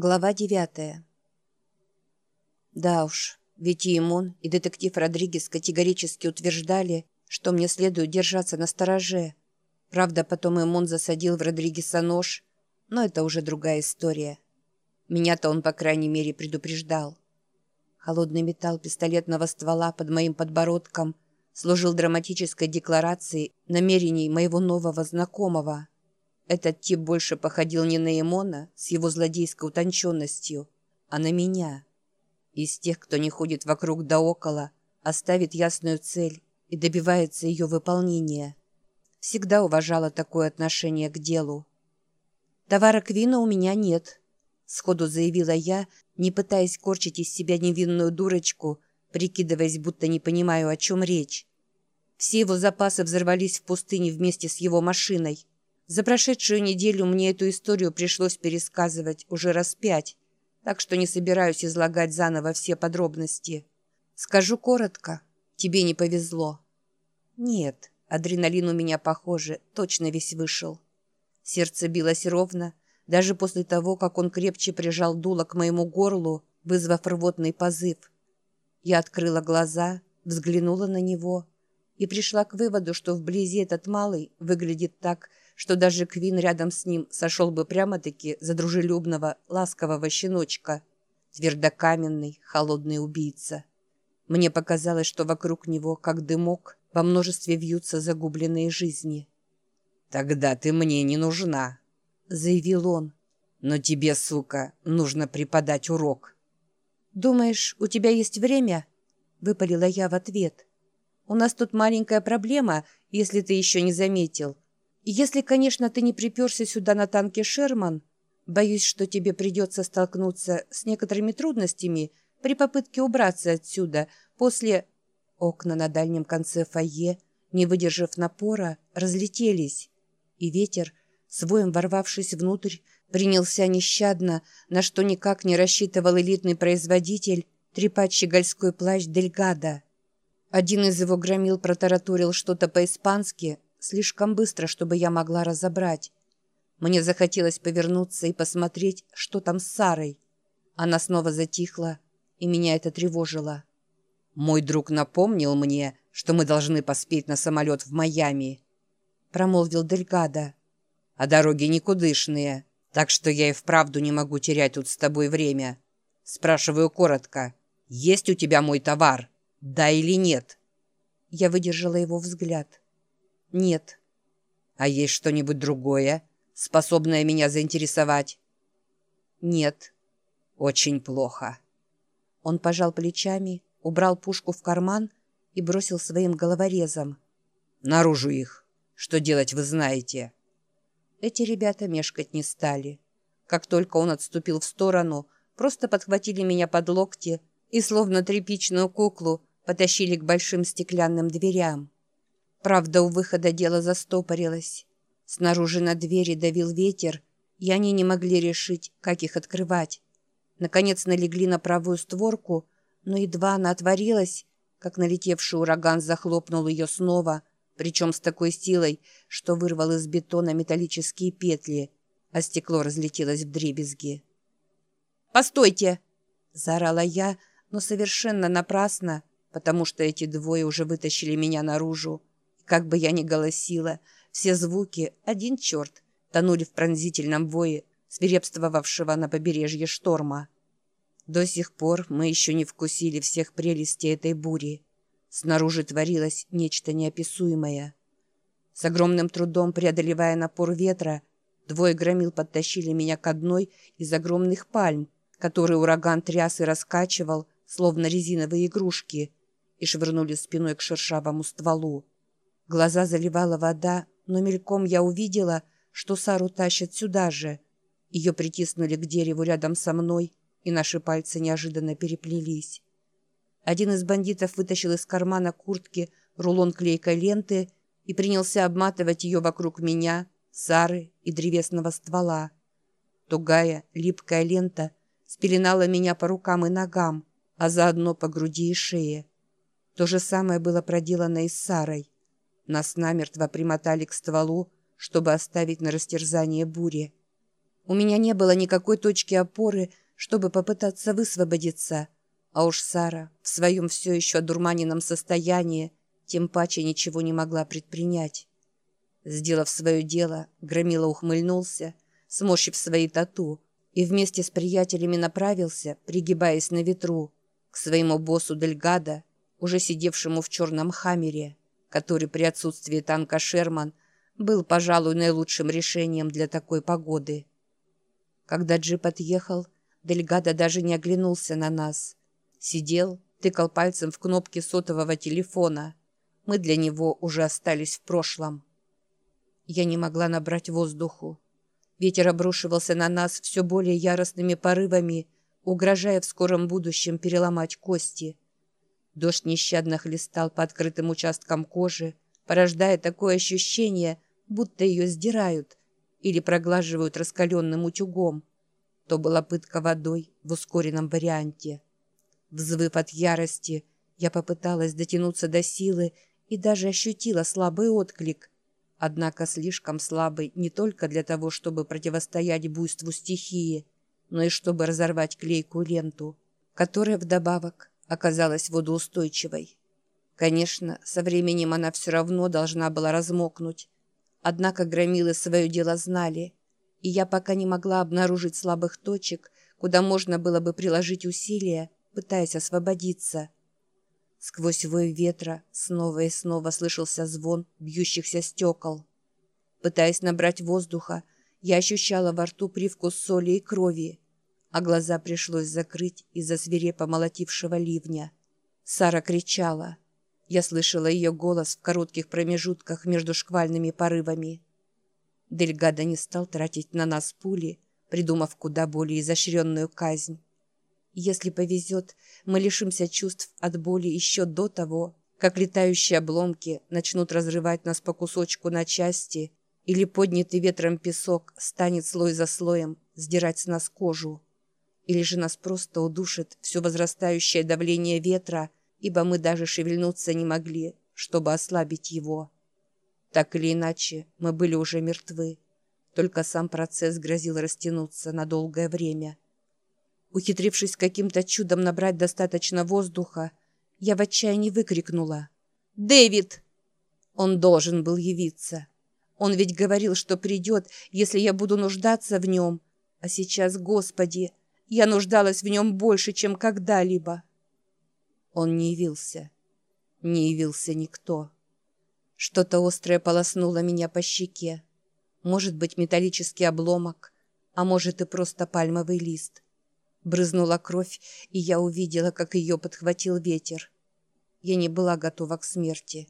Глава девятая. Да уж, ведь и Имон, и детектив Родригес категорически утверждали, что мне следует держаться на стороже. Правда, потом Имон засадил в Родригеса нож, но это уже другая история. Меня-то он, по крайней мере, предупреждал. Холодный металл пистолетного ствола под моим подбородком служил драматической декларацией намерений моего нового знакомого – этот тип больше походил не на Эмона с его злодейской утонченностью, а на меня. Из тех, кто не ходит вокруг да около, оставит ясную цель и добивается ее выполнения. Всегда уважала такое отношение к делу. «Товара Квина у меня нет», — сходу заявила я, не пытаясь корчить из себя невинную дурочку, прикидываясь, будто не понимаю, о чем речь. Все его запасы взорвались в пустыне вместе с его машиной. За прошедшую неделю мне эту историю пришлось пересказывать уже раз пять, так что не собираюсь излагать заново все подробности. Скажу коротко. Тебе не повезло. Нет, адреналин у меня, похоже, точно весь вышел. Сердце билось ровно, даже после того, как он крепче прижал дуло к моему горлу, вызвав рвотный позыв. Я открыла глаза, взглянула на него и пришла к выводу, что вблизи этот малый выглядит так, что даже Квин рядом с ним сошел бы прямо-таки за дружелюбного, ласкового щеночка. Твердокаменный, холодный убийца. Мне показалось, что вокруг него, как дымок, во множестве вьются загубленные жизни. «Тогда ты мне не нужна», — заявил он. «Но тебе, сука, нужно преподать урок». «Думаешь, у тебя есть время?» — выпалила я в ответ. «У нас тут маленькая проблема, если ты еще не заметил». Если, конечно, ты не приперся сюда на танке «Шерман», боюсь, что тебе придется столкнуться с некоторыми трудностями при попытке убраться отсюда после... Окна на дальнем конце фойе, не выдержав напора, разлетелись, и ветер, своим ворвавшись внутрь, принялся нещадно, на что никак не рассчитывал элитный производитель, трепать щегольской плащ Дельгада. Один из его громил протараторил что-то по-испански, слишком быстро, чтобы я могла разобрать. Мне захотелось повернуться и посмотреть, что там с Сарой. Она снова затихла, и меня это тревожило. «Мой друг напомнил мне, что мы должны поспеть на самолет в Майами», — промолвил Дельгадо. «А дороги никудышные, так что я и вправду не могу терять тут с тобой время. Спрашиваю коротко, есть у тебя мой товар, да или нет?» Я выдержала его взгляд. «Нет». «А есть что-нибудь другое, способное меня заинтересовать?» «Нет». «Очень плохо». Он пожал плечами, убрал пушку в карман и бросил своим головорезом. «Наружу их! Что делать, вы знаете!» Эти ребята мешкать не стали. Как только он отступил в сторону, просто подхватили меня под локти и, словно тряпичную куклу, потащили к большим стеклянным дверям. Правда, у выхода дело застопорилось. Снаружи на двери давил ветер, и они не могли решить, как их открывать. Наконец налегли на правую створку, но едва она отворилась, как налетевший ураган захлопнул ее снова, причем с такой силой, что вырвал из бетона металлические петли, а стекло разлетелось в дребезги. «Постойте!» – заорала я, но совершенно напрасно, потому что эти двое уже вытащили меня наружу. Как бы я ни голосила, все звуки, один черт, тонули в пронзительном вое, свирепствовавшего на побережье шторма. До сих пор мы еще не вкусили всех прелестей этой бури. Снаружи творилось нечто неописуемое. С огромным трудом преодолевая напор ветра, двое громил подтащили меня к одной из огромных пальм, которые ураган тряс и раскачивал, словно резиновые игрушки, и швырнули спиной к шершавому стволу. Глаза заливала вода, но мельком я увидела, что Сару тащат сюда же. Ее притиснули к дереву рядом со мной, и наши пальцы неожиданно переплелись. Один из бандитов вытащил из кармана куртки рулон клейкой ленты и принялся обматывать ее вокруг меня, Сары и древесного ствола. Тугая, липкая лента спеленала меня по рукам и ногам, а заодно по груди и шее. То же самое было проделано и с Сарой. Нас намертво примотали к стволу, чтобы оставить на растерзание бури. У меня не было никакой точки опоры, чтобы попытаться высвободиться, а уж Сара в своем все еще одурманенном состоянии тем паче ничего не могла предпринять. Сделав свое дело, Громила ухмыльнулся, сморщив свои тату, и вместе с приятелями направился, пригибаясь на ветру, к своему боссу Дельгада, уже сидевшему в черном хаммере, который при отсутствии танка «Шерман» был, пожалуй, наилучшим решением для такой погоды. Когда джип отъехал, Дельгадо даже не оглянулся на нас. Сидел, тыкал пальцем в кнопки сотового телефона. Мы для него уже остались в прошлом. Я не могла набрать воздуху. Ветер обрушивался на нас все более яростными порывами, угрожая в скором будущем переломать кости. Дождь нещадно хлестал по открытым участкам кожи, порождая такое ощущение, будто ее сдирают или проглаживают раскаленным утюгом. То была пытка водой в ускоренном варианте. Взвыв от ярости, я попыталась дотянуться до силы и даже ощутила слабый отклик — однако слишком слабый не только для того, чтобы противостоять буйству стихии, но и чтобы разорвать клейкую ленту, которая вдобавок оказалась водоустойчивой. Конечно, со временем она все равно должна была размокнуть, однако громилы свое дело знали, и я пока не могла обнаружить слабых точек, куда можно было бы приложить усилия, пытаясь освободиться – Сквозь вой ветра снова и снова слышался звон бьющихся стекол. Пытаясь набрать воздуха, я ощущала во рту привкус соли и крови, а глаза пришлось закрыть из-за свирепо молотившего ливня. Сара кричала. Я слышала ее голос в коротких промежутках между шквальными порывами. Дельгадо не стал тратить на нас пули, придумав куда более изощренную казнь. Если повезет, мы лишимся чувств от боли еще до того, как летающие обломки начнут разрывать нас по кусочку на части или поднятый ветром песок станет слой за слоем сдирать с нас кожу. Или же нас просто удушит все возрастающее давление ветра, ибо мы даже шевельнуться не могли, чтобы ослабить его. Так или иначе, мы были уже мертвы. Только сам процесс грозил растянуться на долгое время – Ухитрившись каким-то чудом набрать достаточно воздуха, я в отчаянии выкрикнула. «Дэвид!» Он должен был явиться. Он ведь говорил, что придет, если я буду нуждаться в нем. А сейчас, Господи, я нуждалась в нем больше, чем когда-либо. Он не явился. Не явился никто. Что-то острое полоснуло меня по щеке. Может быть, металлический обломок, а может и просто пальмовый лист. Брызнула кровь, и я увидела, как ее подхватил ветер. Я не была готова к смерти.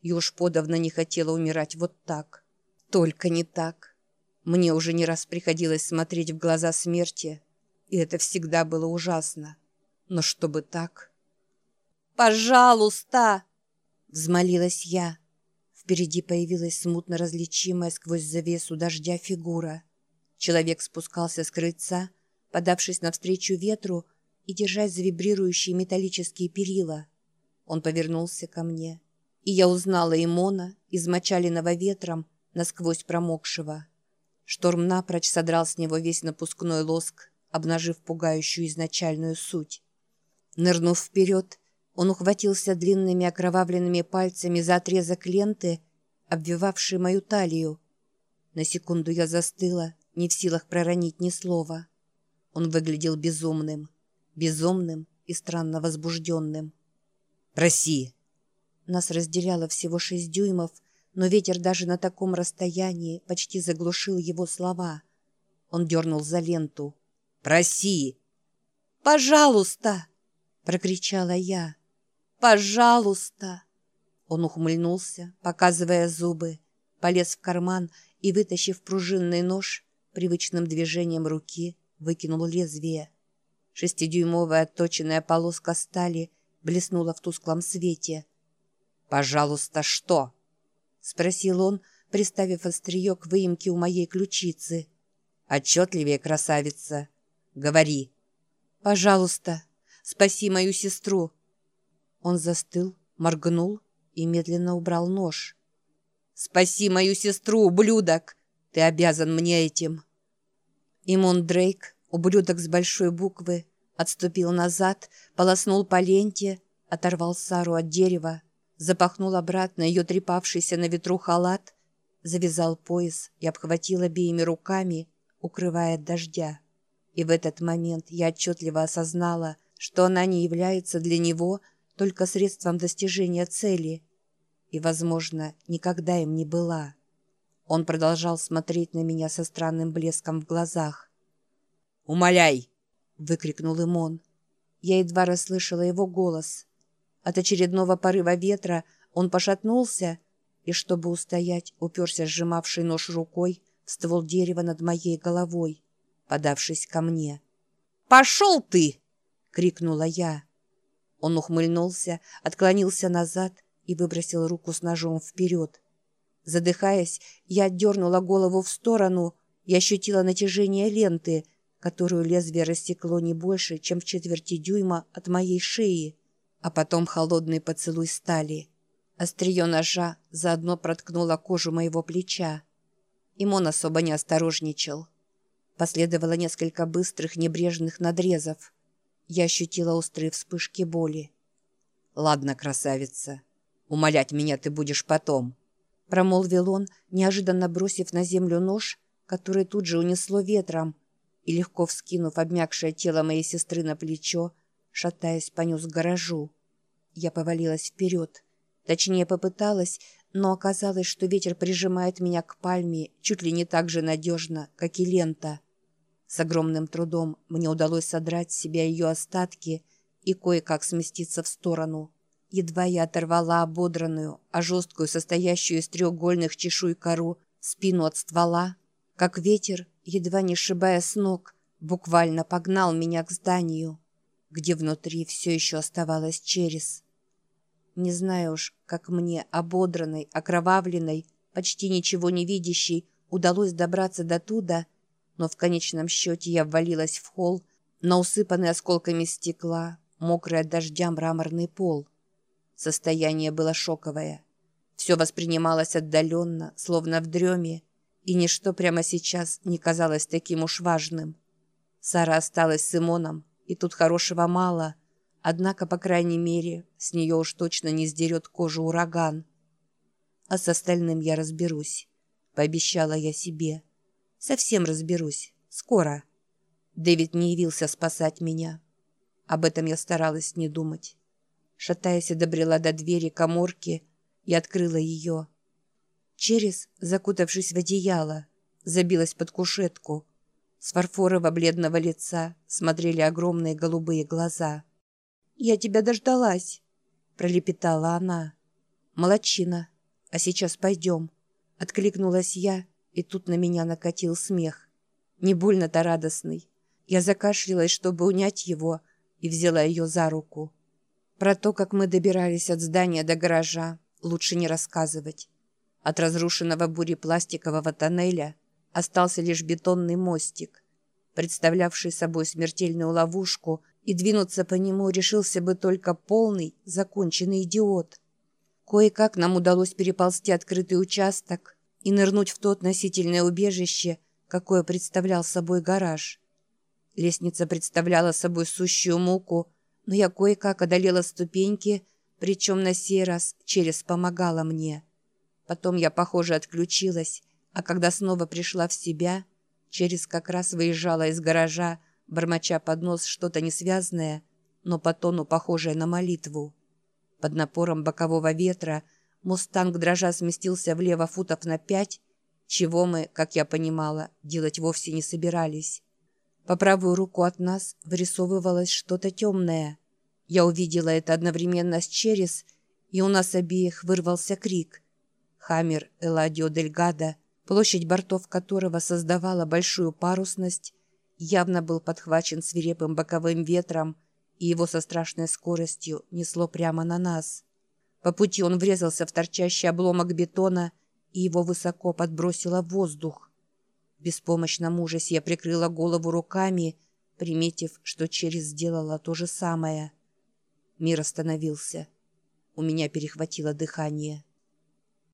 И уж подавно не хотела умирать вот так. Только не так. Мне уже не раз приходилось смотреть в глаза смерти, и это всегда было ужасно. Но чтобы так... «Пожалуйста!» — взмолилась я. Впереди появилась смутно различимая сквозь завесу дождя фигура. Человек спускался с крыльца, подавшись навстречу ветру и держась за вибрирующие металлические перила. Он повернулся ко мне, и я узнала Имона, измочаленного ветром, насквозь промокшего. Шторм напрочь содрал с него весь напускной лоск, обнажив пугающую изначальную суть. Нырнув вперед, он ухватился длинными окровавленными пальцами за отрезок ленты, обвивавший мою талию. На секунду я застыла, не в силах проронить ни слова. Он выглядел безумным. Безумным и странно возбужденным. «Проси!» Нас разделяло всего шесть дюймов, но ветер даже на таком расстоянии почти заглушил его слова. Он дернул за ленту. «Проси!» «Пожалуйста!» — прокричала я. «Пожалуйста!» Он ухмыльнулся, показывая зубы, полез в карман и, вытащив пружинный нож, привычным движением руки, выкинул лезвие. Шестидюймовая отточенная полоска стали блеснула в тусклом свете. «Пожалуйста, что?» — спросил он, приставив острие к выемке у моей ключицы. «Отчетливее, красавица. Говори». «Пожалуйста, спаси мою сестру». Он застыл, моргнул и медленно убрал нож. «Спаси мою сестру, ублюдок! Ты обязан мне этим!» Имон Дрейк, ублюдок с большой буквы, отступил назад, полоснул по ленте, оторвал Сару от дерева, запахнул обратно ее трепавшийся на ветру халат, завязал пояс и обхватил обеими руками, укрывая от дождя. И в этот момент я отчетливо осознала, что она не является для него только средством достижения цели и, возможно, никогда им не была. Он продолжал смотреть на меня со странным блеском в глазах. «Умоляй!» — выкрикнул им он. Я едва расслышала его голос. От очередного порыва ветра он пошатнулся и, чтобы устоять, уперся сжимавший нож рукой в ствол дерева над моей головой, подавшись ко мне. «Пошел ты!» — крикнула я. Он ухмыльнулся, отклонился назад и выбросил руку с ножом вперед. Задыхаясь, я отдернула голову в сторону и ощутила натяжение ленты, которую лезвие рассекло не больше, чем в четверти дюйма от моей шеи, а потом холодный поцелуй стали. Острие ножа заодно проткнуло кожу моего плеча. Имон особо не осторожничал. Последовало несколько быстрых небрежных надрезов. Я ощутила острые вспышки боли. «Ладно, красавица, умолять меня ты будешь потом», промолвил он, неожиданно бросив на землю нож, который тут же унесло ветром, и, легко вскинув обмякшее тело моей сестры на плечо, шатаясь, понес к гаражу. Я повалилась вперед. Точнее, попыталась, но оказалось, что ветер прижимает меня к пальме чуть ли не так же надежно, как и лента. С огромным трудом мне удалось содрать с себя ее остатки и кое-как сместиться в сторону. Едва я оторвала ободранную, а жесткую, состоящую из треугольных чешуй кору, спину от ствола, как ветер, едва не сшибая с ног, буквально погнал меня к зданию, где внутри все еще оставалась через. Не знаю уж, как мне, ободранной, окровавленной, почти ничего не видящей, удалось добраться до туда, но в конечном счете я ввалилась в холл на усыпанный осколками стекла, мокрый от дождя мраморный пол. Состояние было шоковое. Все воспринималось отдаленно, словно в дреме, и ничто прямо сейчас не казалось таким уж важным. Сара осталась с Симоном, и тут хорошего мало — Однако, по крайней мере, с нее уж точно не сдерет кожу ураган. А с остальным я разберусь. Пообещала я себе. Совсем разберусь. Скоро. Дэвид не явился спасать меня. Об этом я старалась не думать. Шатаясь, добрела до двери коморки и открыла ее. Через, закутавшись в одеяло, забилась под кушетку. С фарфорово-бледного лица смотрели огромные голубые глаза — «Я тебя дождалась», — пролепетала она. «Молодчина. А сейчас пойдем». Откликнулась я, и тут на меня накатил смех. Не больно-то радостный. Я закашлялась, чтобы унять его, и взяла ее за руку. Про то, как мы добирались от здания до гаража, лучше не рассказывать. От разрушенного бури пластикового тоннеля остался лишь бетонный мостик, представлявший собой смертельную ловушку — и двинуться по нему решился бы только полный, законченный идиот. Кое-как нам удалось переползти открытый участок и нырнуть в то относительное убежище, какое представлял собой гараж. Лестница представляла собой сущую муку, но я кое-как одолела ступеньки, причем на сей раз через помогала мне. Потом я, похоже, отключилась, а когда снова пришла в себя, через как раз выезжала из гаража, бормоча под нос что-то несвязное, но по тону похожее на молитву. Под напором бокового ветра «Мустанг» дрожа сместился влево футов на пять, чего мы, как я понимала, делать вовсе не собирались. По правую руку от нас вырисовывалось что-то темное. Я увидела это одновременно с Черес, и у нас обеих вырвался крик. Хаммер Эладио Дельгадо, площадь бортов которого создавала большую парусность, явно был подхвачен свирепым боковым ветром, и его со страшной скоростью несло прямо на нас. По пути он врезался в торчащий обломок бетона, и его высоко подбросило в воздух. В беспомощном ужасе я прикрыла голову руками, приметив, что через сделала то же самое. Мир остановился. У меня перехватило дыхание.